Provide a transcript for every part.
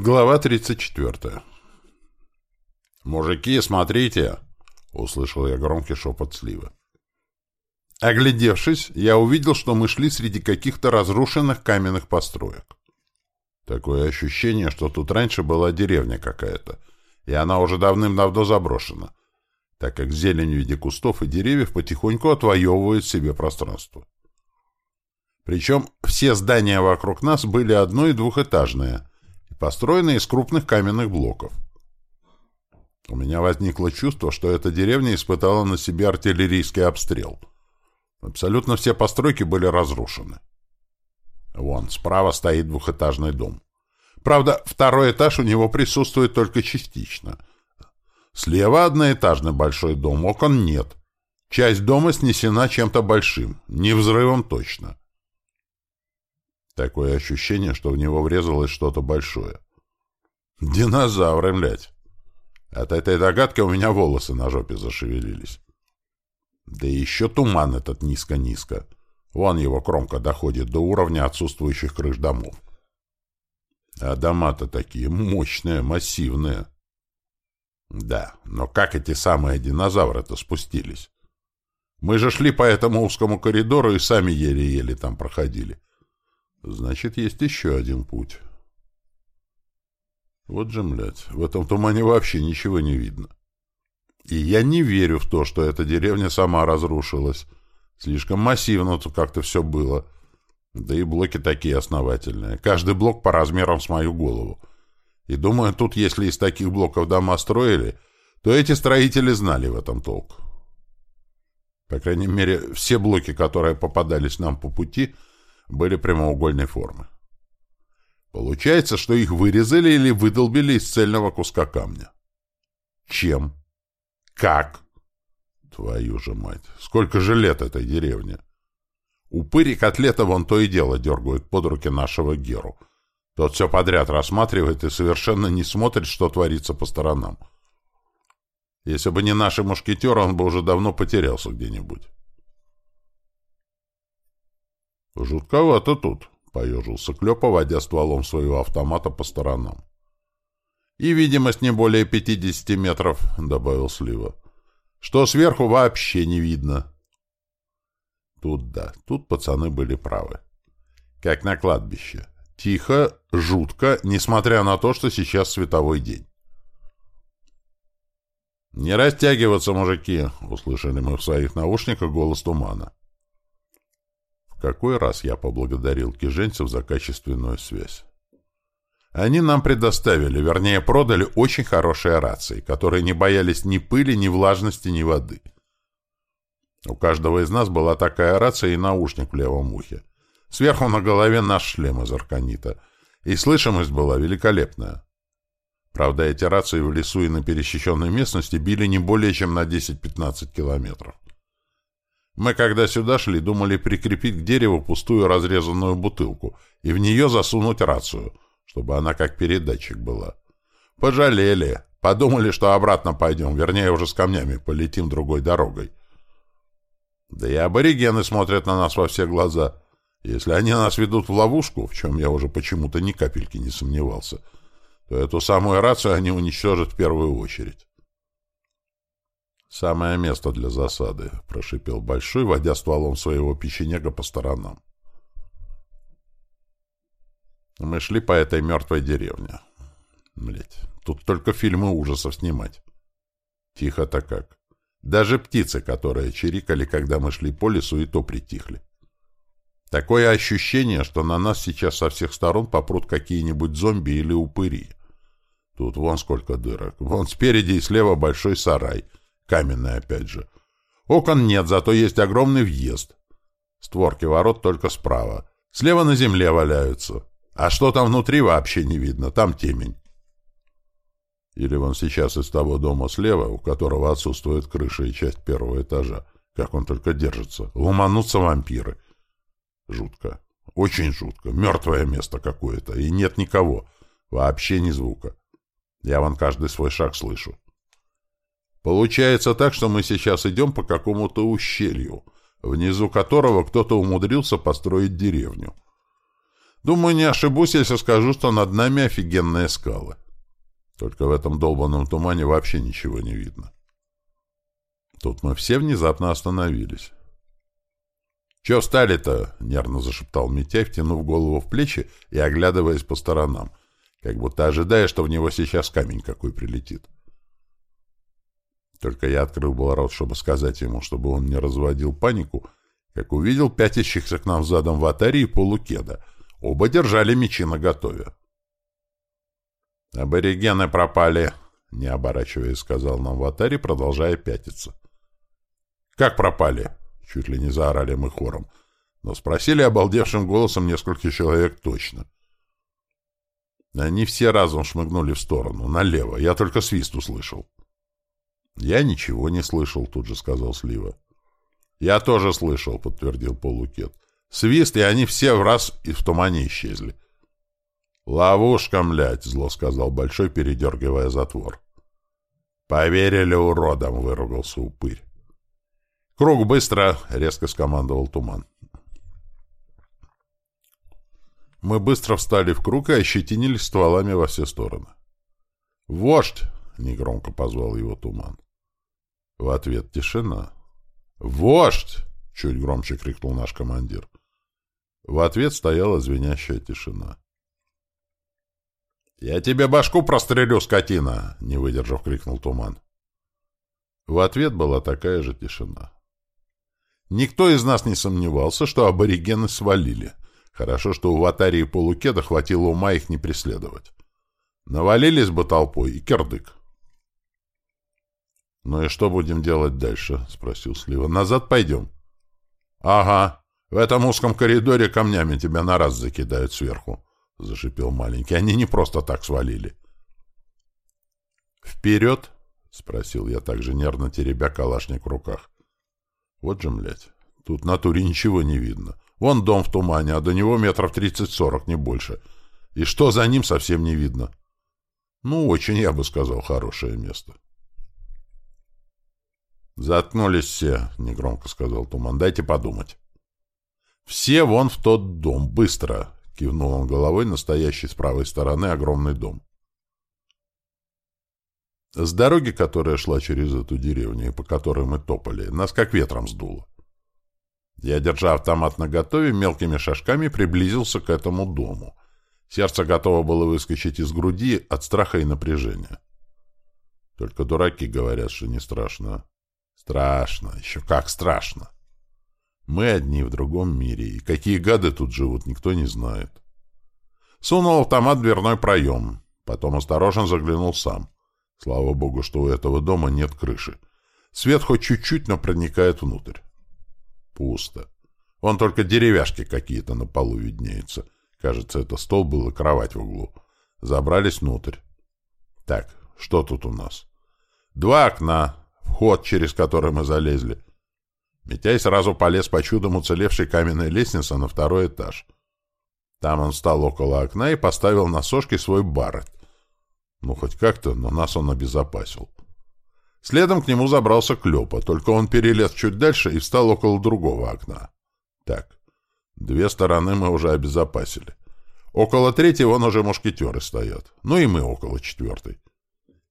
Глава 34. «Мужики, смотрите!» — услышал я громкий шепот сливы. Оглядевшись, я увидел, что мы шли среди каких-то разрушенных каменных построек. Такое ощущение, что тут раньше была деревня какая-то, и она уже давным-давно заброшена, так как зелень в виде кустов и деревьев потихоньку отвоевывает себе пространство. Причем все здания вокруг нас были одно- и двухэтажные, построенные из крупных каменных блоков. У меня возникло чувство, что эта деревня испытала на себе артиллерийский обстрел. Абсолютно все постройки были разрушены. Вон, справа стоит двухэтажный дом. Правда, второй этаж у него присутствует только частично. Слева одноэтажный большой дом, окон нет. Часть дома снесена чем-то большим, не взрывом точно. Такое ощущение, что в него врезалось что-то большое. Динозавры, блядь. От этой догадки у меня волосы на жопе зашевелились. Да еще туман этот низко-низко. Вон его кромка доходит до уровня отсутствующих крыш домов. А дома-то такие мощные, массивные. Да, но как эти самые динозавры-то спустились? Мы же шли по этому узкому коридору и сами еле-еле там проходили. Значит, есть еще один путь. Вот же, блядь, в этом тумане вообще ничего не видно. И я не верю в то, что эта деревня сама разрушилась. Слишком массивно тут как-то все было. Да и блоки такие основательные. Каждый блок по размерам с мою голову. И думаю, тут, если из таких блоков дома строили, то эти строители знали в этом толк. По крайней мере, все блоки, которые попадались нам по пути — были прямоугольной формы. Получается, что их вырезали или выдолбили из цельного куска камня. Чем? Как? Твою же мать! Сколько же лет этой деревне? Упыри котлета вон то и дело дергают под руки нашего Геру. Тот все подряд рассматривает и совершенно не смотрит, что творится по сторонам. Если бы не наши мушкетеры, он бы уже давно потерялся где-нибудь. «Жутковато тут», — поежился Клёпа, водя стволом своего автомата по сторонам. «И видимость не более пятидесяти метров», — добавил Слива. «Что сверху вообще не видно». Тут да, тут пацаны были правы. Как на кладбище. Тихо, жутко, несмотря на то, что сейчас световой день. «Не растягиваться, мужики!» — услышали мы в своих наушниках голос тумана какой раз я поблагодарил киженцев за качественную связь. Они нам предоставили, вернее, продали очень хорошие рации, которые не боялись ни пыли, ни влажности, ни воды. У каждого из нас была такая рация и наушник в левом ухе. Сверху на голове наш шлем из арканита. И слышимость была великолепная. Правда, эти рации в лесу и на пересеченной местности били не более чем на 10-15 километров. Мы, когда сюда шли, думали прикрепить к дереву пустую разрезанную бутылку и в нее засунуть рацию, чтобы она как передатчик была. Пожалели. Подумали, что обратно пойдем, вернее, уже с камнями полетим другой дорогой. Да и аборигены смотрят на нас во все глаза. Если они нас ведут в ловушку, в чем я уже почему-то ни капельки не сомневался, то эту самую рацию они уничтожат в первую очередь. «Самое место для засады», — прошипел Большой, водя стволом своего печенега по сторонам. Мы шли по этой мертвой деревне. Блять, тут только фильмы ужасов снимать. Тихо-то как. Даже птицы, которые чирикали, когда мы шли по лесу, и то притихли. Такое ощущение, что на нас сейчас со всех сторон попрут какие-нибудь зомби или упыри. Тут вон сколько дырок. Вон спереди и слева большой сарай — Каменный опять же. Окон нет, зато есть огромный въезд. Створки ворот только справа. Слева на земле валяются. А что там внутри вообще не видно, там темень. Или вон сейчас из того дома слева, у которого отсутствует крыша и часть первого этажа, как он только держится, ломанутся вампиры. Жутко. Очень жутко. Мертвое место какое-то. И нет никого. Вообще ни звука. Я вон каждый свой шаг слышу. Получается так, что мы сейчас идем по какому-то ущелью, внизу которого кто-то умудрился построить деревню. Думаю, не ошибусь, если скажу, что над нами офигенные скалы. Только в этом долбанном тумане вообще ничего не видно. Тут мы все внезапно остановились. «Че встали-то?» — нервно зашептал Митяй, втянув голову в плечи и оглядываясь по сторонам, как будто ожидая, что в него сейчас камень какой прилетит. Только я открыл был рот, чтобы сказать ему, чтобы он не разводил панику, как увидел пятящихся к нам задом в атаре и полукеда. Оба держали мечи наготове. «Аборигены пропали», — не оборачиваясь, сказал нам в атаре, продолжая пятиться. «Как пропали?» — чуть ли не заорали мы хором. Но спросили обалдевшим голосом несколько человек точно. Они все разом шмыгнули в сторону, налево. Я только свист услышал. «Я ничего не слышал», — тут же сказал Слива. «Я тоже слышал», — подтвердил Полукет. «Свист, и они все в раз и в тумане исчезли». «Ловушка, млядь!» — зло сказал Большой, передергивая затвор. «Поверили уродам!» — выругался упырь. «Круг быстро!» — резко скомандовал Туман. Мы быстро встали в круг и ощетинились стволами во все стороны. «Вождь!» — негромко позвал его Туман. В ответ тишина. «Вождь!» — чуть громче крикнул наш командир. В ответ стояла звенящая тишина. «Я тебе башку прострелю, скотина!» — не выдержав, крикнул Туман. В ответ была такая же тишина. Никто из нас не сомневался, что аборигены свалили. Хорошо, что у Ватарии и Полукеда хватило ума их не преследовать. Навалились бы толпой и кирдык. «Ну и что будем делать дальше?» — спросил Слива. «Назад пойдем?» «Ага. В этом узком коридоре камнями тебя на раз закидают сверху», — зашипел маленький. «Они не просто так свалили». «Вперед?» — спросил я также нервно теребя калашник в руках. «Вот же, млядь, тут на туре ничего не видно. Вон дом в тумане, а до него метров тридцать-сорок, не больше. И что за ним, совсем не видно. Ну, очень, я бы сказал, хорошее место». «Заткнулись все», — негромко сказал Туман. «Дайте подумать». «Все вон в тот дом, быстро!» — кивнул он головой настоящий с правой стороны огромный дом. С дороги, которая шла через эту деревню и по которой мы топали, нас как ветром сдуло. Я, держа автомат наготове, мелкими шажками приблизился к этому дому. Сердце готово было выскочить из груди от страха и напряжения. Только дураки говорят, что не страшно. Страшно, еще как страшно. Мы одни в другом мире, и какие гады тут живут, никто не знает. Сунул автомат в дверной проем, потом осторожно заглянул сам. Слава богу, что у этого дома нет крыши. Свет хоть чуть-чуть, но проникает внутрь. Пусто. Вон только деревяшки какие-то на полу виднеются. Кажется, это стол был и кровать в углу. Забрались внутрь. Так, что тут у нас? Два окна, вход, через который мы залезли. Митяй сразу полез по чудом уцелевшей каменной лестнице на второй этаж. Там он встал около окна и поставил на сошке свой баррет. Ну, хоть как-то, но нас он обезопасил. Следом к нему забрался Клёпа, только он перелез чуть дальше и встал около другого окна. Так, две стороны мы уже обезопасили. Около третьей вон уже мушкетеры стоят. Ну и мы около четвертой.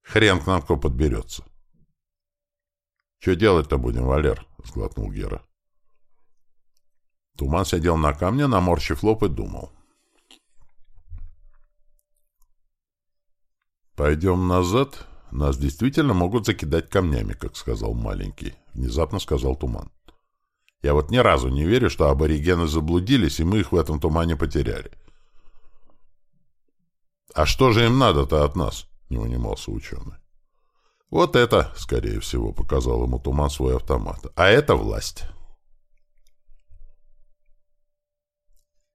Хрен к нам кто подберется. — Что делать-то будем, Валер? — сглотнул Гера. Туман сидел на камне, наморщив лоб и думал. «Пойдем назад. Нас действительно могут закидать камнями, как сказал маленький», — внезапно сказал Туман. «Я вот ни разу не верю, что аборигены заблудились, и мы их в этом тумане потеряли». «А что же им надо-то от нас?» — не унимался ученый. Вот это, скорее всего, показал ему Туман свой автомат. А это власть.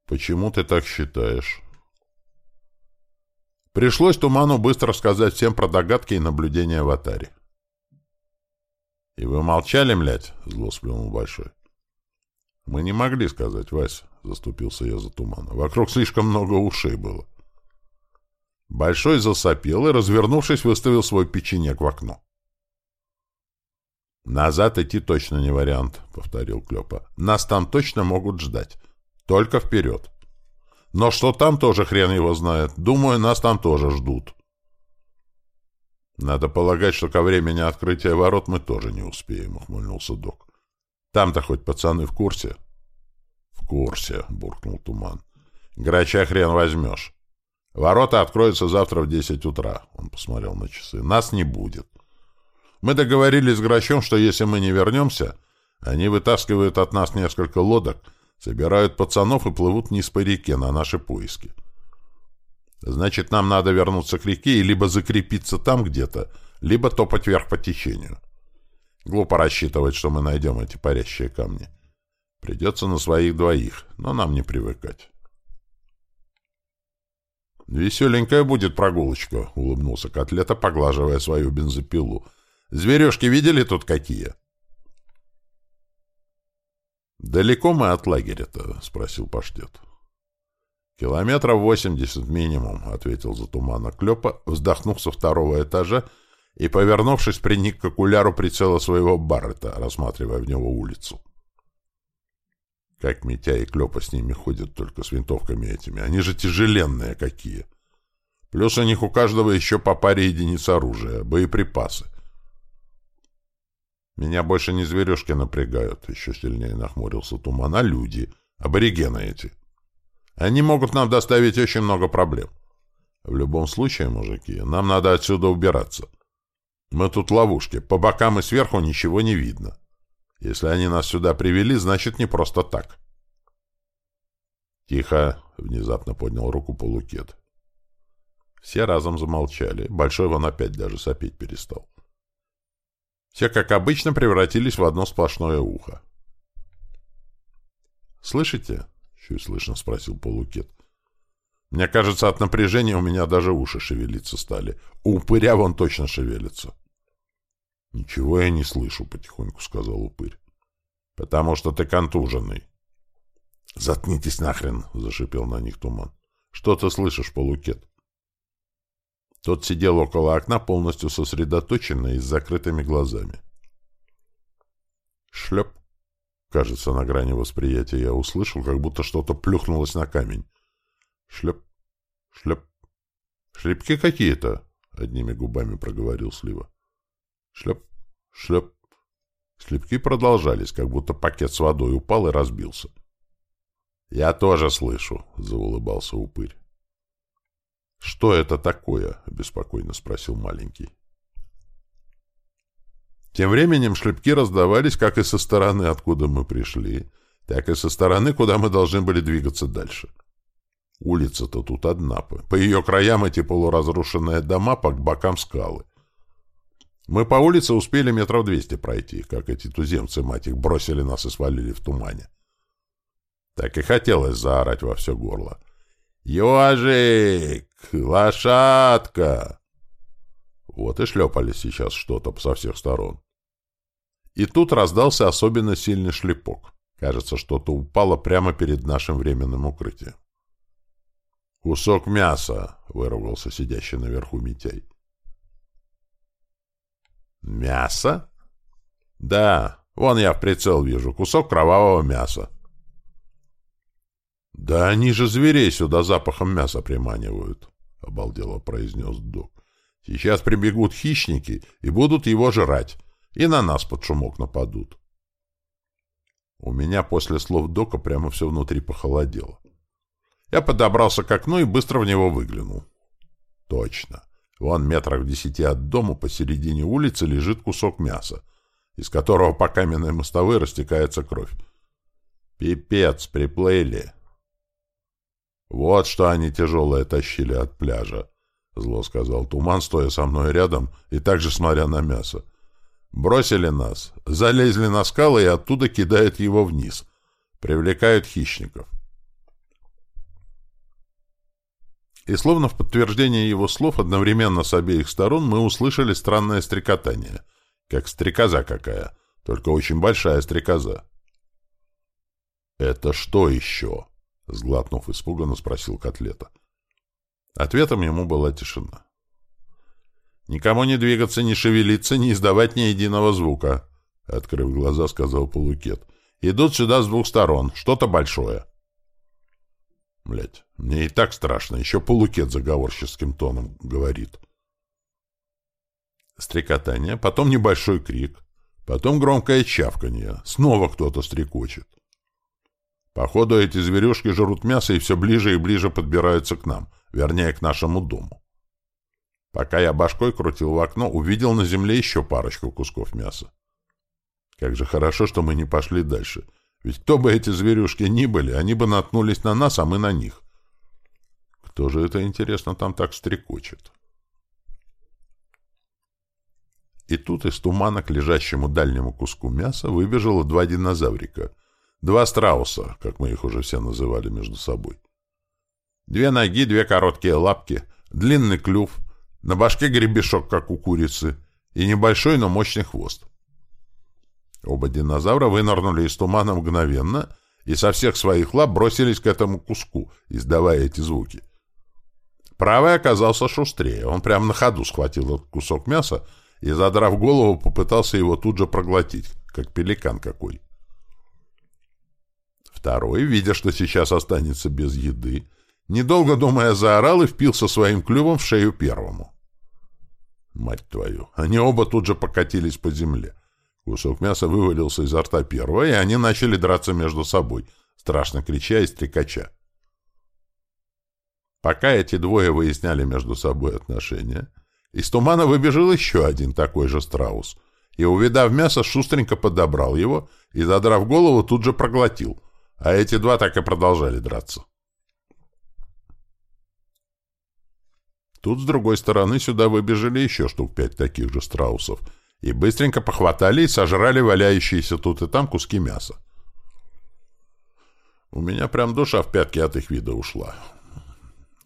Почему ты так считаешь? Пришлось Туману быстро сказать всем про догадки и наблюдения в Атаре. «И вы молчали, млядь?» — зло сплюнул Большой. «Мы не могли сказать, Вась», — заступился я за Тумана. «Вокруг слишком много ушей было». Большой засопел и, развернувшись, выставил свой печенек в окно. «Назад идти точно не вариант», — повторил Клёпа. «Нас там точно могут ждать. Только вперед». Но что там тоже хрен его знает. Думаю, нас там тоже ждут. Надо полагать, что ко времени открытия ворот мы тоже не успеем, ухмыльнулся док. Там-то хоть пацаны в курсе? В курсе, буркнул Туман. Грача хрен возьмешь. Ворота откроются завтра в десять утра. Он посмотрел на часы. Нас не будет. Мы договорились с Грачом, что если мы не вернемся, они вытаскивают от нас несколько лодок, собирают пацанов и плывут вниз по реке на наши поиски. Значит, нам надо вернуться к реке и либо закрепиться там где-то, либо топать вверх по течению. Глупо рассчитывать, что мы найдем эти парящие камни. Придется на своих двоих, но нам не привыкать. «Веселенькая будет прогулочка», — улыбнулся Котлета, поглаживая свою бензопилу. «Зверюшки видели тут какие?» «Далеко мы от лагеря-то?» — спросил Паштет. «Километров восемьдесят минимум», — ответил за тумана Клёпа, вздохнув со второго этажа и, повернувшись, приник к окуляру прицела своего Баррета, рассматривая в него улицу. Как Митя и Клёпа с ними ходят только с винтовками этими. Они же тяжеленные какие. Плюс у них у каждого еще по паре единиц оружия, боеприпасы. Меня больше не зверюшки напрягают, еще сильнее нахмурился туман, а люди, аборигены эти. Они могут нам доставить очень много проблем. В любом случае, мужики, нам надо отсюда убираться. Мы тут ловушки, по бокам и сверху ничего не видно. Если они нас сюда привели, значит, не просто так. Тихо, внезапно поднял руку полукет. Все разом замолчали. Большой вон опять даже сопеть перестал. Все, как обычно, превратились в одно сплошное ухо. «Слышите?» — чуть слышно спросил полукет. «Мне кажется, от напряжения у меня даже уши шевелиться стали. У упыря вон точно шевелится». «Ничего я не слышу», — потихоньку сказал упырь. «Потому что ты контуженный». «Заткнитесь нахрен!» — зашипел на них туман. «Что ты слышишь, полукет?» Тот сидел около окна, полностью сосредоточенный и с закрытыми глазами. Шлеп. Кажется, на грани восприятия я услышал, как будто что-то плюхнулось на камень. Шлеп. Шлеп. Шлепки какие-то, одними губами проговорил Слива. Шлеп. Шлеп. Шлепки продолжались, как будто пакет с водой упал и разбился. «Я тоже слышу», — заулыбался упырь. «Что это такое?» — беспокойно спросил маленький. Тем временем шлепки раздавались как и со стороны, откуда мы пришли, так и со стороны, куда мы должны были двигаться дальше. Улица-то тут одна. По ее краям эти полуразрушенные дома, по бокам скалы. Мы по улице успели метров двести пройти, как эти туземцы, мать их, бросили нас и свалили в тумане. Так и хотелось заорать во все горло. «Ежик! Лошадка!» Вот и шлепали сейчас что-то со всех сторон. И тут раздался особенно сильный шлепок. Кажется, что-то упало прямо перед нашим временным укрытием. «Кусок мяса!» — вырвался сидящий наверху Митяй. «Мясо?» «Да, вон я в прицел вижу. Кусок кровавого мяса». «Да они же зверей сюда запахом мяса приманивают», — обалдело произнес док. «Сейчас прибегут хищники и будут его жрать, и на нас под шумок нападут». У меня после слов дока прямо все внутри похолодело. Я подобрался к окну и быстро в него выглянул. Точно. Вон метрах в десяти от дома посередине улицы лежит кусок мяса, из которого по каменной мостовой растекается кровь. Пипец, приплыли. «Вот что они тяжелое тащили от пляжа», — зло сказал Туман, стоя со мной рядом и также смотря на мясо. «Бросили нас, залезли на скалы и оттуда кидают его вниз. Привлекают хищников». И словно в подтверждение его слов одновременно с обеих сторон мы услышали странное стрекотание, как стрекоза какая, только очень большая стрекоза. «Это что еще?» — сглотнув испуганно, спросил Котлета. Ответом ему была тишина. «Никому не двигаться, не шевелиться, не издавать ни единого звука», — открыв глаза, сказал Полукет. «Идут сюда с двух сторон. Что-то большое». Блять, мне и так страшно. Еще полукет заговорческим тоном говорит. Стрекотание, потом небольшой крик, потом громкое чавканье. Снова кто-то стрекочет. Походу, эти зверюшки жрут мясо и все ближе и ближе подбираются к нам, вернее, к нашему дому. Пока я башкой крутил в окно, увидел на земле еще парочку кусков мяса. Как же хорошо, что мы не пошли дальше. Ведь кто бы эти зверюшки ни были, они бы наткнулись на нас, а мы на них. Кто же это, интересно, там так стрекочет? И тут из тумана к лежащему дальнему куску мяса выбежало два динозаврика. Два страуса, как мы их уже все называли между собой. Две ноги, две короткие лапки, длинный клюв, на башке гребешок, как у курицы, и небольшой, но мощный хвост. Оба динозавра вынырнули из тумана мгновенно и со всех своих лап бросились к этому куску, издавая эти звуки. Правый оказался шустрее. Он прямо на ходу схватил этот кусок мяса и, задрав голову, попытался его тут же проглотить, как пеликан какой. Второй, видя, что сейчас останется без еды, недолго думая, заорал и впился своим клювом в шею первому. Мать твою! Они оба тут же покатились по земле. Кусок мяса вывалился изо рта первого, и они начали драться между собой, страшно крича и стрекача. Пока эти двое выясняли между собой отношения, из тумана выбежал еще один такой же страус, и, увидав мясо, шустренько подобрал его и, задрав голову, тут же проглотил, а эти два так и продолжали драться. Тут, с другой стороны, сюда выбежали еще штук пять таких же страусов — и быстренько похватали и сожрали валяющиеся тут и там куски мяса. У меня прям душа в пятки от их вида ушла.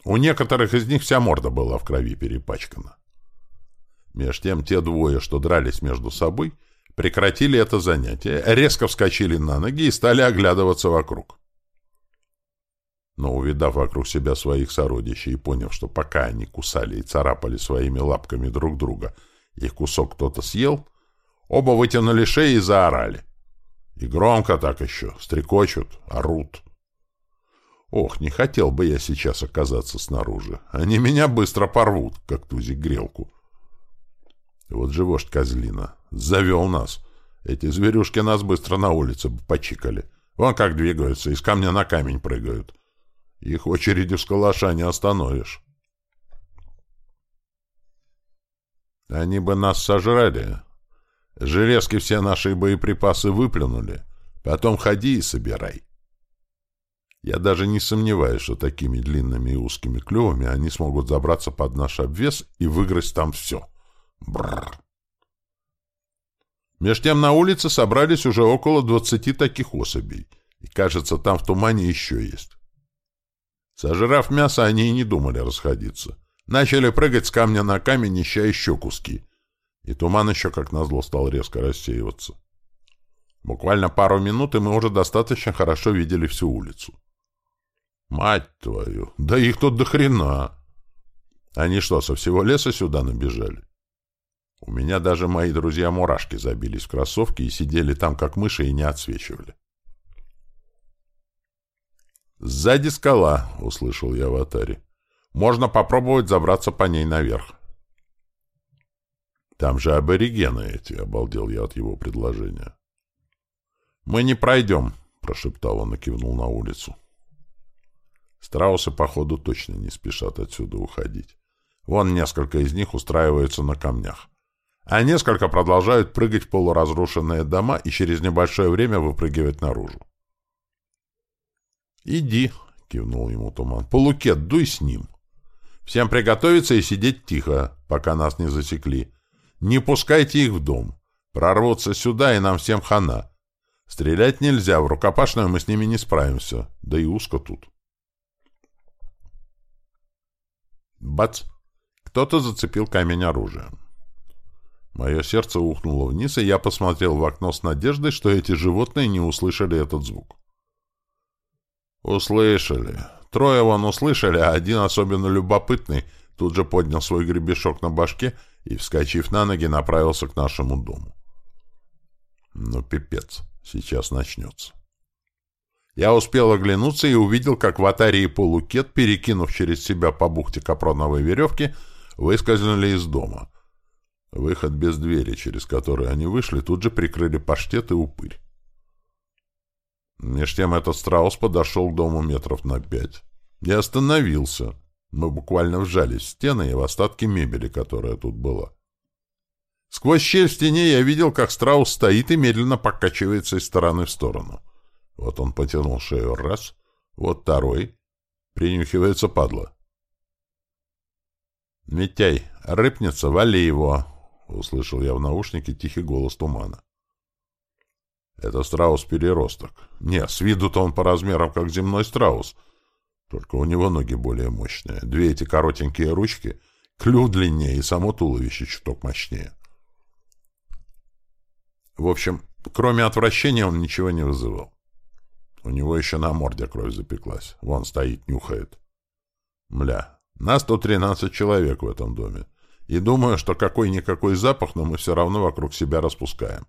У некоторых из них вся морда была в крови перепачкана. Меж тем те двое, что дрались между собой, прекратили это занятие, резко вскочили на ноги и стали оглядываться вокруг. Но, увидав вокруг себя своих сородичей и поняв, что пока они кусали и царапали своими лапками друг друга — их кусок кто-то съел. Оба вытянули шеи и заорали. И громко так еще, стрекочут, орут. Ох, не хотел бы я сейчас оказаться снаружи. Они меня быстро порвут, как тузик грелку. Вот же вождь козлина. Завел нас. Эти зверюшки нас быстро на улице почикали. Вон как двигаются, из камня на камень прыгают. Их очереди с калаша не остановишь. Они бы нас сожрали. Железки все наши боеприпасы выплюнули. Потом ходи и собирай. Я даже не сомневаюсь, что такими длинными и узкими клювами они смогут забраться под наш обвес и выиграть там все. Бррр. Меж тем на улице собрались уже около двадцати таких особей, и, кажется, там в тумане еще есть. Сожрав мясо, они и не думали расходиться. Начали прыгать с камня на камень, ища еще куски. И туман еще, как назло, стал резко рассеиваться. Буквально пару минут, и мы уже достаточно хорошо видели всю улицу. Мать твою! Да их тут до хрена! Они что, со всего леса сюда набежали? У меня даже мои друзья-мурашки забились в кроссовки и сидели там, как мыши, и не отсвечивали. «Сзади скала!» — услышал я в атаре. Можно попробовать забраться по ней наверх. Там же аборигены эти, — обалдел я от его предложения. Мы не пройдем, — прошептал он и кивнул на улицу. Страусы, походу, точно не спешат отсюда уходить. Вон несколько из них устраиваются на камнях. А несколько продолжают прыгать в полуразрушенные дома и через небольшое время выпрыгивать наружу. «Иди», — кивнул ему туман, — «полукет, дуй с ним». Всем приготовиться и сидеть тихо, пока нас не засекли. Не пускайте их в дом. Прорвутся сюда, и нам всем хана. Стрелять нельзя, в рукопашную мы с ними не справимся. Да и узко тут. Бац! Кто-то зацепил камень оружием. Мое сердце ухнуло вниз, и я посмотрел в окно с надеждой, что эти животные не услышали этот звук. Услышали. Трое вон услышали, а один особенно любопытный тут же поднял свой гребешок на башке и, вскочив на ноги, направился к нашему дому. Ну, пипец, сейчас начнется. Я успел оглянуться и увидел, как в атарии полукет, перекинув через себя по бухте капроновой веревки, выскользнули из дома. Выход без двери, через который они вышли, тут же прикрыли паштет и упырь. Меж тем этот страус подошел к дому метров на пять. И остановился. Мы буквально вжались в стены и в остатки мебели, которая тут была. Сквозь щель в стене я видел, как страус стоит и медленно покачивается из стороны в сторону. Вот он потянул шею раз, вот второй. Принюхивается падла. «Митяй, рыпнется, вали его!» — услышал я в наушнике тихий голос тумана. Это страус-переросток. Не, с виду-то он по размерам как земной страус. Только у него ноги более мощные. Две эти коротенькие ручки, клюв длиннее и само туловище чуток мощнее. В общем, кроме отвращения он ничего не вызывал. У него еще на морде кровь запеклась. Вон стоит, нюхает. Мля, нас тут 13 человек в этом доме. И думаю, что какой-никакой запах, но мы все равно вокруг себя распускаем.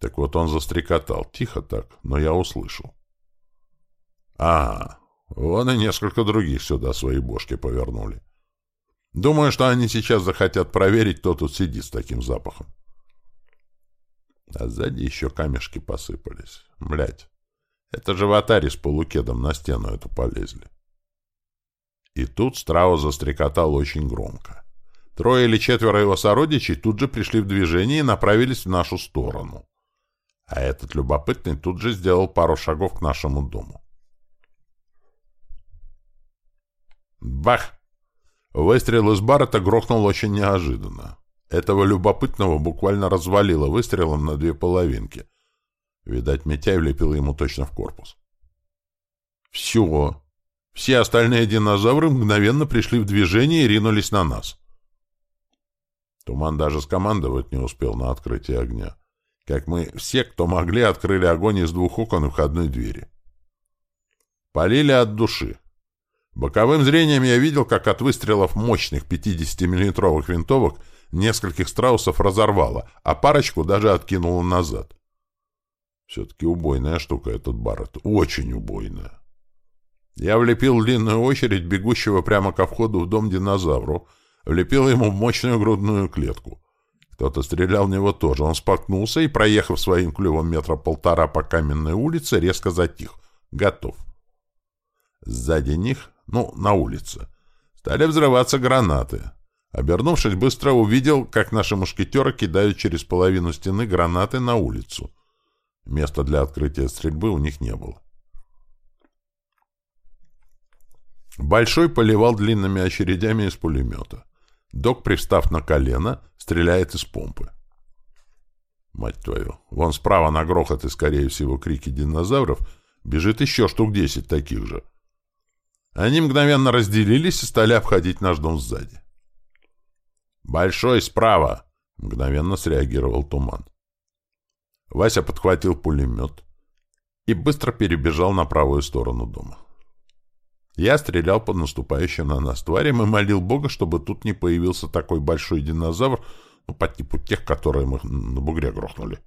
Так вот он застрекотал, тихо так, но я услышал. А, вон и несколько других сюда свои бошки повернули. Думаю, что они сейчас захотят проверить, кто тут сидит с таким запахом. А сзади еще камешки посыпались. Млять, это же ватари с полукедом на стену эту полезли. И тут страус застрекотал очень громко. Трое или четверо его сородичей тут же пришли в движение и направились в нашу сторону. А этот любопытный тут же сделал пару шагов к нашему дому. Бах! Выстрел из баррета грохнул очень неожиданно. Этого любопытного буквально развалило выстрелом на две половинки. Видать, Митяй влепил ему точно в корпус. Все. Все остальные динозавры мгновенно пришли в движение и ринулись на нас. Туман даже скомандовать не успел на открытие огня как мы все, кто могли, открыли огонь из двух окон и входной двери. Полили от души. Боковым зрением я видел, как от выстрелов мощных 50-миллиметровых винтовок нескольких страусов разорвало, а парочку даже откинуло назад. Все-таки убойная штука этот Барретт. Очень убойная. Я влепил длинную очередь бегущего прямо ко входу в дом динозавру, влепил ему в мощную грудную клетку. Кто-то стрелял в него тоже. Он споткнулся и, проехав своим клювом метра полтора по каменной улице, резко затих. Готов. Сзади них, ну, на улице, стали взрываться гранаты. Обернувшись, быстро увидел, как наши мушкетеры кидают через половину стены гранаты на улицу. Места для открытия стрельбы у них не было. Большой поливал длинными очередями из пулемета. Док, пристав на колено, стреляет из помпы. Мать твою, вон справа на грохот и, скорее всего, крики динозавров бежит еще штук десять таких же. Они мгновенно разделились и стали обходить наш дом сзади. «Большой справа!» — мгновенно среагировал туман. Вася подхватил пулемет и быстро перебежал на правую сторону дома. Я стрелял под наступающим на нас тварям и молил Бога, чтобы тут не появился такой большой динозавр, ну, по типу тех, которые мы на бугре грохнули.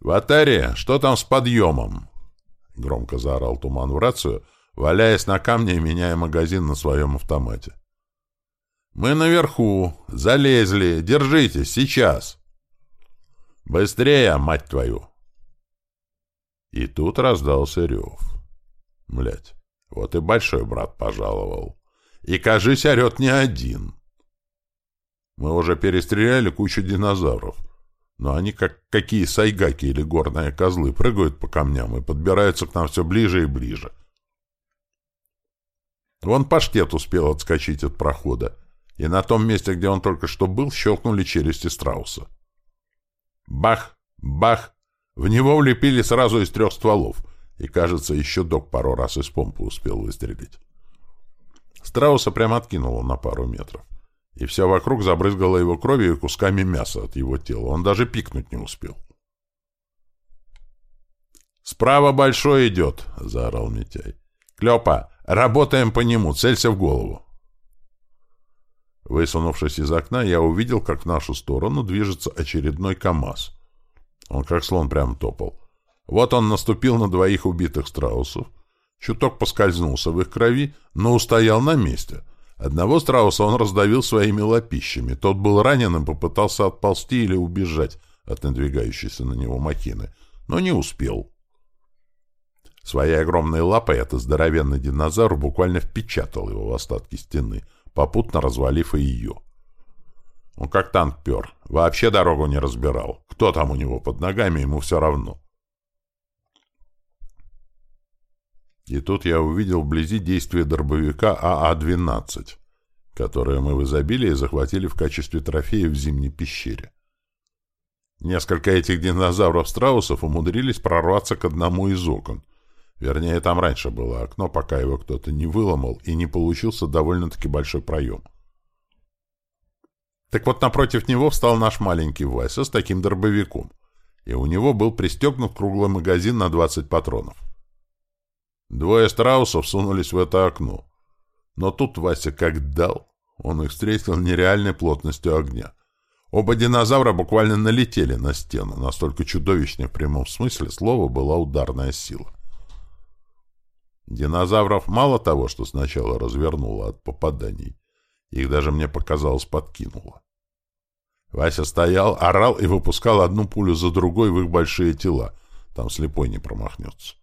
«Ватария, что там с подъемом?» — громко заорал Туман в рацию, валяясь на камне и меняя магазин на своем автомате. «Мы наверху. Залезли. Держитесь. Сейчас!» «Быстрее, мать твою!» И тут раздался рев. Блять, вот и большой брат пожаловал. И, кажись, орет не один. Мы уже перестреляли кучу динозавров. Но они, как какие сайгаки или горные козлы, прыгают по камням и подбираются к нам все ближе и ближе. Вон паштет успел отскочить от прохода, и на том месте, где он только что был, щелкнули челюсти страуса. Бах! Бах! В него влепили сразу из трех стволов — и, кажется, еще док пару раз из помпы успел выстрелить. Страуса прямо откинуло на пару метров. И все вокруг забрызгало его кровью и кусками мяса от его тела. Он даже пикнуть не успел. «Справа большой идет!» — заорал Митяй. «Клёпа, работаем по нему, целься в голову!» Высунувшись из окна, я увидел, как в нашу сторону движется очередной КАМАЗ. Он как слон прям топал. Вот он наступил на двоих убитых страусов, чуток поскользнулся в их крови, но устоял на месте. Одного страуса он раздавил своими лапищами. Тот был ранен и попытался отползти или убежать от надвигающейся на него махины, но не успел. Своей огромной лапой этот здоровенный динозавр буквально впечатал его в остатки стены, попутно развалив и ее. Он как танк пер, вообще дорогу не разбирал. Кто там у него под ногами, ему все равно. И тут я увидел вблизи действия дробовика АА-12, которое мы в изобилии захватили в качестве трофея в зимней пещере. Несколько этих динозавров-страусов умудрились прорваться к одному из окон. Вернее, там раньше было окно, пока его кто-то не выломал, и не получился довольно-таки большой проем. Так вот, напротив него встал наш маленький Вася с таким дробовиком, и у него был пристегнут круглый магазин на 20 патронов. Двое страусов сунулись в это окно. Но тут Вася как дал, он их встретил нереальной плотностью огня — Оба динозавра буквально налетели на стену, настолько чудовищной в прямом смысле слова была ударная сила. Динозавров мало того, что сначала развернуло от попаданий, их даже мне показалось подкинуло. Вася стоял, орал и выпускал одну пулю за другой в их большие тела. Там слепой не промахнется.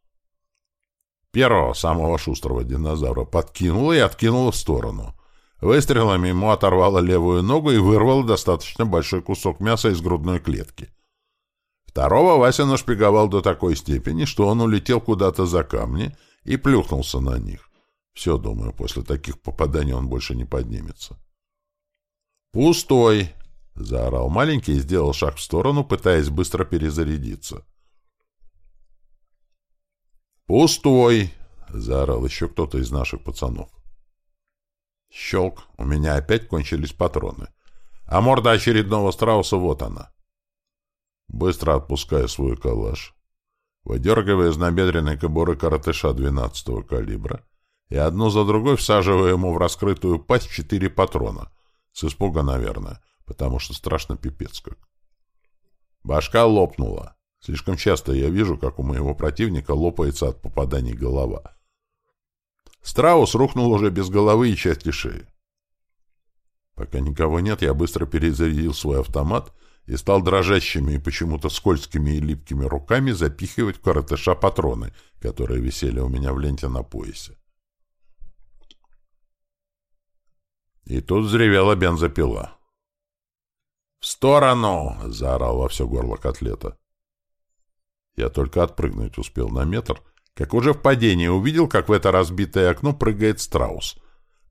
Первого, самого шустрого динозавра подкинуло и откинуло в сторону. Выстрелами ему оторвало левую ногу и вырвало достаточно большой кусок мяса из грудной клетки. Второго Вася нашпиговал до такой степени, что он улетел куда-то за камни и плюхнулся на них. Все, думаю, после таких попаданий он больше не поднимется. «Пустой!» — заорал маленький и сделал шаг в сторону, пытаясь быстро перезарядиться. «Пустой!» — заорал еще кто-то из наших пацанов. Щелк, у меня опять кончились патроны. А морда очередного страуса вот она. Быстро отпускаю свой калаш, выдергивая из набедренной кобуры коротыша 12-го калибра и одну за другой всаживаю ему в раскрытую пасть четыре патрона. С испуга, наверное, потому что страшно пипец как. Башка лопнула. Слишком часто я вижу, как у моего противника лопается от попаданий голова. Страус рухнул уже без головы и части шеи. Пока никого нет, я быстро перезарядил свой автомат и стал дрожащими и почему-то скользкими и липкими руками запихивать в коротыша патроны, которые висели у меня в ленте на поясе. И тут взревела бензопила. «В сторону!» — заорал во все горло котлета. Я только отпрыгнуть успел на метр, как уже в падении увидел, как в это разбитое окно прыгает страус.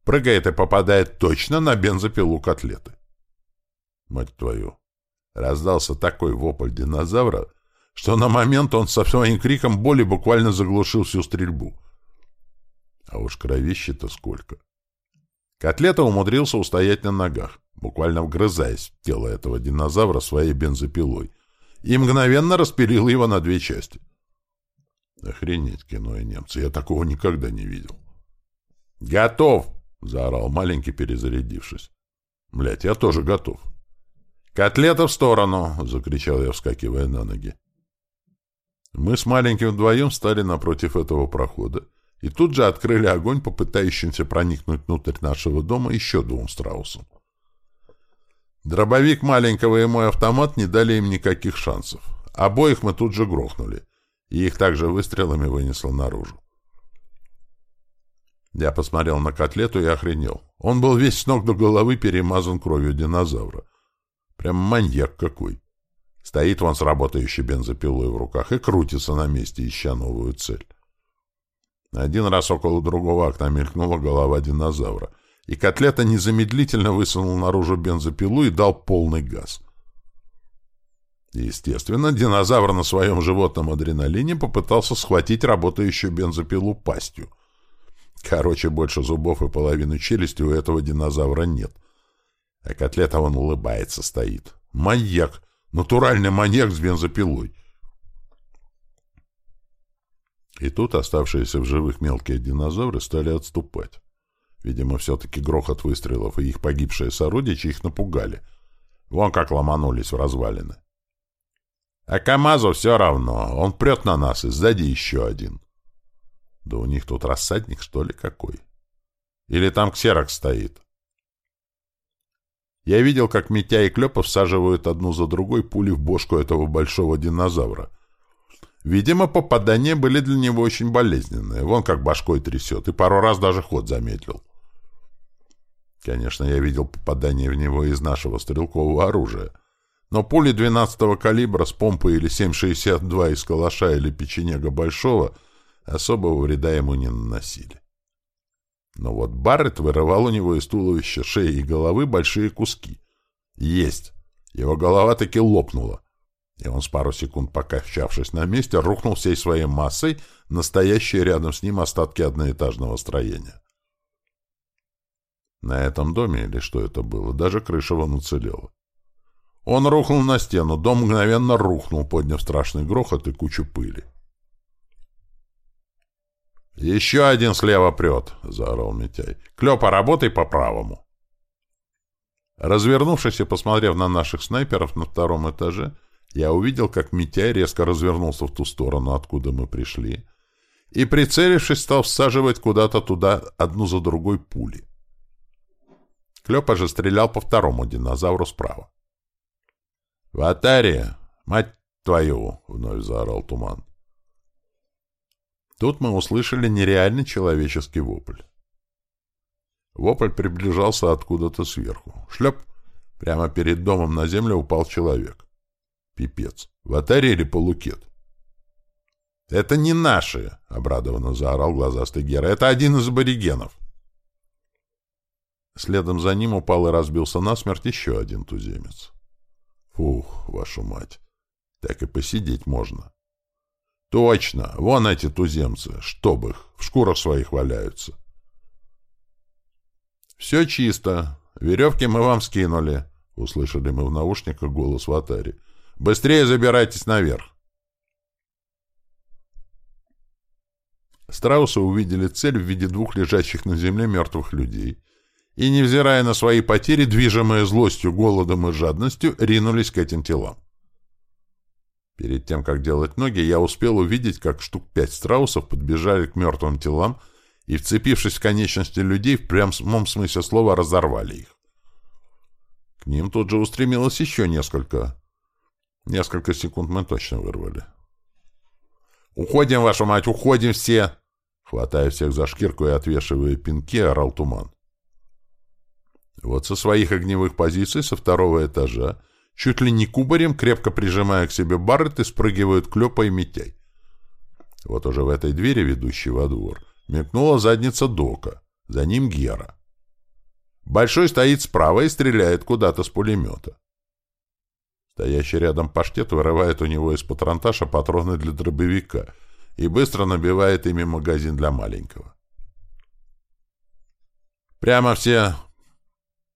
Прыгает и попадает точно на бензопилу котлеты. Мать твою! Раздался такой вопль динозавра, что на момент он со своим криком боли буквально заглушил всю стрельбу. А уж кровищи-то сколько! Котлета умудрился устоять на ногах, буквально вгрызаясь в тело этого динозавра своей бензопилой, и мгновенно распилил его на две части. Охренеть, кино и немцы. Я такого никогда не видел. «Готов!» — заорал маленький, перезарядившись. «Блядь, я тоже готов». «Котлета в сторону!» — закричал я, вскакивая на ноги. Мы с маленьким вдвоем стали напротив этого прохода и тут же открыли огонь по пытающимся проникнуть внутрь нашего дома еще двум страусам. Дробовик маленького и мой автомат не дали им никаких шансов. Обоих мы тут же грохнули и их также выстрелами вынесло наружу. Я посмотрел на котлету и охренел. Он был весь с ног до головы перемазан кровью динозавра. Прям маньяк какой. Стоит он с работающей бензопилой в руках и крутится на месте, ища новую цель. Один раз около другого окна мелькнула голова динозавра, и котлета незамедлительно высунул наружу бензопилу и дал полный газ. Естественно, динозавр на своем животном адреналине попытался схватить работающую бензопилу пастью. Короче, больше зубов и половины челюсти у этого динозавра нет. А котлета он улыбается стоит. Маньяк! Натуральный маньяк с бензопилой! И тут оставшиеся в живых мелкие динозавры стали отступать. Видимо, все-таки грохот выстрелов и их погибшие сородичи их напугали. Вон как ломанулись в развалины. А КамАЗу все равно. Он прет на нас, и сзади еще один. Да у них тут рассадник, что ли, какой? Или там ксерокс стоит? Я видел, как Митя и Клёпа всаживают одну за другой пули в бошку этого большого динозавра. Видимо, попадания были для него очень болезненные. Вон как башкой трясет, и пару раз даже ход заметил. Конечно, я видел попадание в него из нашего стрелкового оружия. Но пули 12-го калибра с помпой или 7,62 из калаша или печенега большого особого вреда ему не наносили. Но вот Барретт вырывал у него из туловища, шеи и головы большие куски. Есть! Его голова таки лопнула. И он с пару секунд покачавшись на месте, рухнул всей своей массой настоящие рядом с ним остатки одноэтажного строения. На этом доме, или что это было, даже крыша вон уцелела. Он рухнул на стену, дом мгновенно рухнул, подняв страшный грохот и кучу пыли. «Еще один слева прет!» — заорал Митяй. «Клёпа, работай по правому!» Развернувшись и посмотрев на наших снайперов на втором этаже, я увидел, как Митяй резко развернулся в ту сторону, откуда мы пришли, и, прицелившись, стал всаживать куда-то туда одну за другой пули. Клёпа же стрелял по второму динозавру справа. «В атаре! Мать твою!» — вновь заорал туман. Тут мы услышали нереальный человеческий вопль. Вопль приближался откуда-то сверху. Шлеп! Прямо перед домом на землю упал человек. Пипец. В атаре или полукет? «Это не наши!» — обрадованно заорал глазастый Гера. «Это один из аборигенов!» Следом за ним упал и разбился насмерть еще один туземец. Фух, вашу мать! Так и посидеть можно. Точно! Вон эти туземцы, чтоб их, в шкурах своих валяются. Все чисто. Веревки мы вам скинули, услышали мы в наушниках голос Ватари. Быстрее забирайтесь наверх. Страусы увидели цель в виде двух лежащих на земле мертвых людей и, невзирая на свои потери, движимые злостью, голодом и жадностью, ринулись к этим телам. Перед тем, как делать ноги, я успел увидеть, как штук пять страусов подбежали к мертвым телам и, вцепившись в конечности людей, в прямом смысле слова разорвали их. К ним тут же устремилось еще несколько. Несколько секунд мы точно вырвали. «Уходим, вашу мать, уходим все!» Хватая всех за шкирку и отвешивая пинки, орал туман. Вот со своих огневых позиций со второго этажа Чуть ли не кубарем, крепко прижимая к себе Барретт, и спрыгивают Клёпа и Митяй. Вот уже в этой двери, ведущей во двор, мелькнула задница Дока. За ним Гера. Большой стоит справа и стреляет куда-то с пулемета. Стоящий рядом паштет вырывает у него из патронташа патроны для дробовика и быстро набивает ими магазин для маленького. «Прямо все!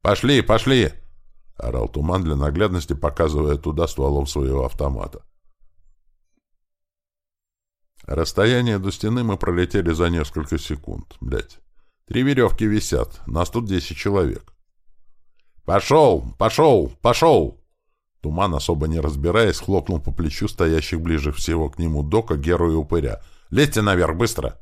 Пошли, пошли!» — орал туман для наглядности, показывая туда стволом своего автомата. Расстояние до стены мы пролетели за несколько секунд. Блять. Три веревки висят. Нас тут десять человек. «Пошел! Пошел! Пошел!» Туман, особо не разбираясь, хлопнул по плечу стоящих ближе всего к нему Дока, Геру Упыря. «Лезьте наверх, быстро!»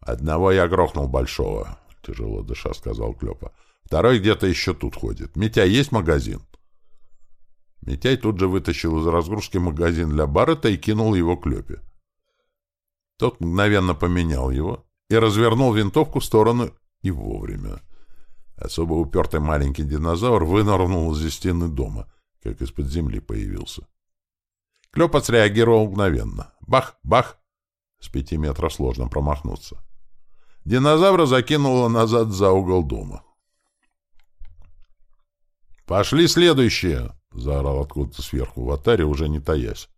«Одного я грохнул большого», — тяжело дыша сказал Клёпа. Второй где-то еще тут ходит. Митяй, есть магазин? Митяй тут же вытащил из разгрузки магазин для Баррета и кинул его Клёпе. Тот мгновенно поменял его и развернул винтовку в сторону и вовремя. Особо упертый маленький динозавр вынырнул из стены дома, как из-под земли появился. Клёп среагировал мгновенно. Бах! Бах! С пяти метров сложно промахнуться. Динозавра закинуло назад за угол дома. «Пошли следующие!» — заорал откуда-то сверху в атаре, уже не таясь.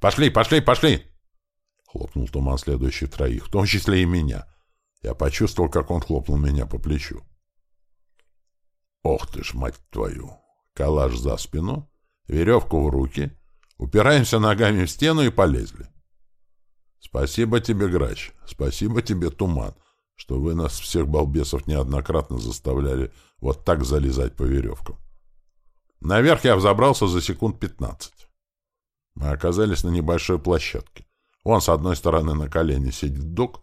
«Пошли, пошли, пошли!» — хлопнул туман следующих троих, в том числе и меня. Я почувствовал, как он хлопнул меня по плечу. «Ох ты ж, мать твою!» Калаш за спину, веревку в руки, упираемся ногами в стену и полезли. «Спасибо тебе, Грач, спасибо тебе, Туман, что вы нас всех балбесов неоднократно заставляли вот так залезать по веревкам. Наверх я взобрался за секунд пятнадцать. Мы оказались на небольшой площадке. Вон с одной стороны на колене сидит док,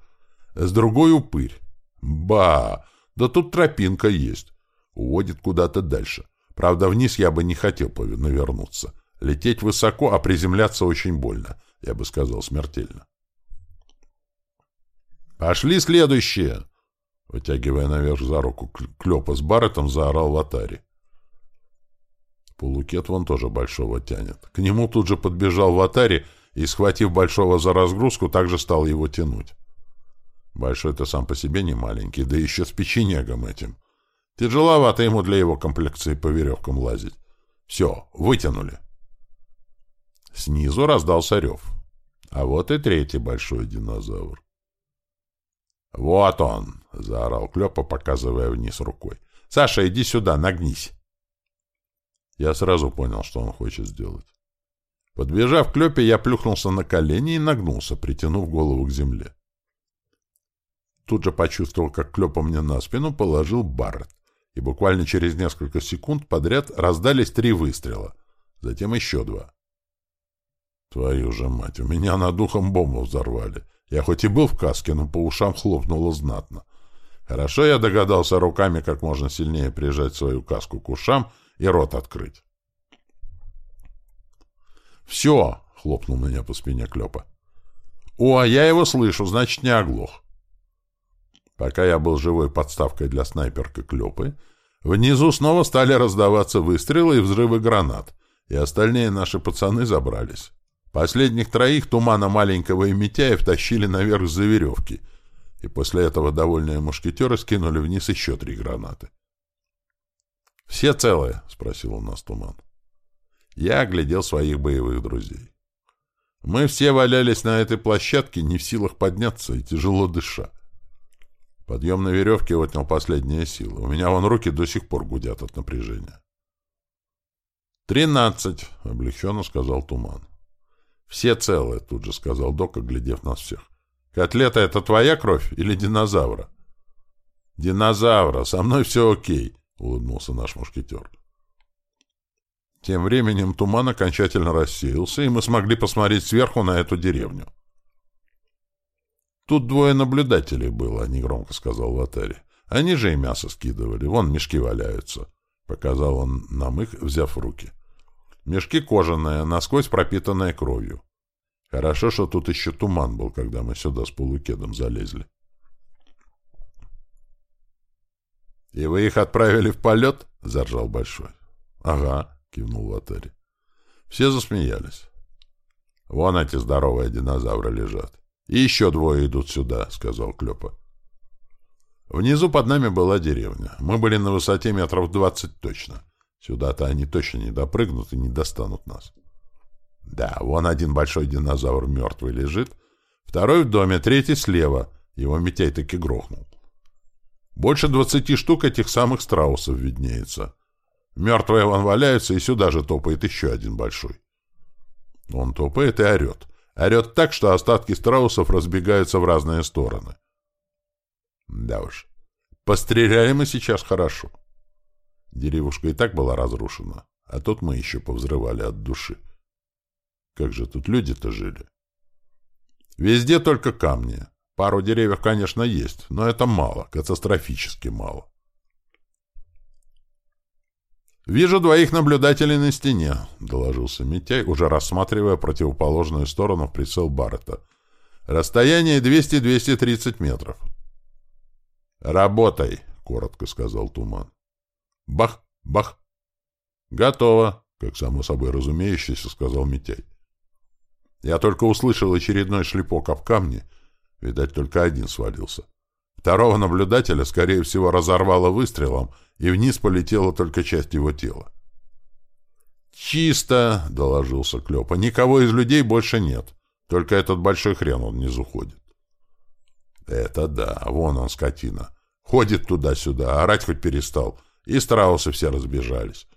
с другой — упырь. Ба! Да тут тропинка есть. Уводит куда-то дальше. Правда, вниз я бы не хотел навернуться. Лететь высоко, а приземляться очень больно. Я бы сказал, смертельно. «Пошли следующие!» Вытягивая наверх за руку Клёпа с Барретом, заорал в атаре. Полукет вон тоже большого тянет. К нему тут же подбежал в атаре и, схватив большого за разгрузку, также стал его тянуть. Большой-то сам по себе не маленький, да еще с печенегом этим. Тяжеловато ему для его комплекции по веревкам лазить. Все, вытянули. Снизу раздался рев. А вот и третий большой динозавр. «Вот он!» — заорал Клёпа, показывая вниз рукой. «Саша, иди сюда, нагнись!» Я сразу понял, что он хочет сделать. Подбежав к Клёпе, я плюхнулся на колени и нагнулся, притянув голову к земле. Тут же почувствовал, как Клёпа мне на спину положил Барретт, и буквально через несколько секунд подряд раздались три выстрела, затем еще два. Твою же мать, у меня над духом бомбу взорвали. Я хоть и был в каске, но по ушам хлопнуло знатно. Хорошо я догадался руками как можно сильнее прижать свою каску к ушам и рот открыть. «Все!» — хлопнул меня по спине Клёпа. «О, а я его слышу, значит, не оглох». Пока я был живой подставкой для снайперка Клёпы, внизу снова стали раздаваться выстрелы и взрывы гранат, и остальные наши пацаны забрались. Последних троих Тумана Маленького и Митяев тащили наверх за веревки, и после этого довольные мушкетеры скинули вниз еще три гранаты. «Все целые?» — спросил у нас Туман. Я оглядел своих боевых друзей. Мы все валялись на этой площадке, не в силах подняться и тяжело дыша. Подъем на веревке отнял последние силы. У меня вон руки до сих пор гудят от напряжения. «Тринадцать!» — облегченно сказал Туман. «Все целые», — тут же сказал док, оглядев нас всех. «Котлета — это твоя кровь или динозавра?» «Динозавра, со мной все окей», — улыбнулся наш мушкетер. Тем временем туман окончательно рассеялся, и мы смогли посмотреть сверху на эту деревню. «Тут двое наблюдателей было», — негромко сказал Ватари. «Они же и мясо скидывали. Вон мешки валяются», — показал он нам их, взяв в руки. Мешки кожаные, насквозь пропитанные кровью. Хорошо, что тут еще туман был, когда мы сюда с полукедом залезли. — И вы их отправили в полет? — заржал Большой. — Ага, — кивнул Латари. Все засмеялись. — Вон эти здоровые динозавры лежат. — И еще двое идут сюда, — сказал Клёпа. Внизу под нами была деревня. Мы были на высоте метров двадцать точно. Сюда-то они точно не допрыгнут и не достанут нас. Да, вон один большой динозавр мертвый лежит, второй в доме, третий слева. Его Митяй таки грохнул. Больше двадцати штук этих самых страусов виднеется. Мертвые вон валяются, и сюда же топает еще один большой. Он топает и орет. Орет так, что остатки страусов разбегаются в разные стороны. Да уж, постреляли мы сейчас хорошо. — Деревушка и так была разрушена, а тут мы еще повзрывали от души. Как же тут люди-то жили? Везде только камни. Пару деревьев, конечно, есть, но это мало, катастрофически мало. «Вижу двоих наблюдателей на стене», — доложился Митяй, уже рассматривая противоположную сторону в прицел Баррета. «Расстояние 200-230 метров». «Работай», — коротко сказал Туман. Бах! Бах! Готово, как само собой разумеющееся, сказал Митяй. Я только услышал очередной шлепок об камни. Видать, только один свалился. Второго наблюдателя, скорее всего, разорвало выстрелом, и вниз полетела только часть его тела. «Чисто!» — доложился Клёпа. «Никого из людей больше нет. Только этот большой хрен он внизу ходит». «Это да, вон он, скотина. Ходит туда-сюда, орать хоть перестал. И страусы все разбежались.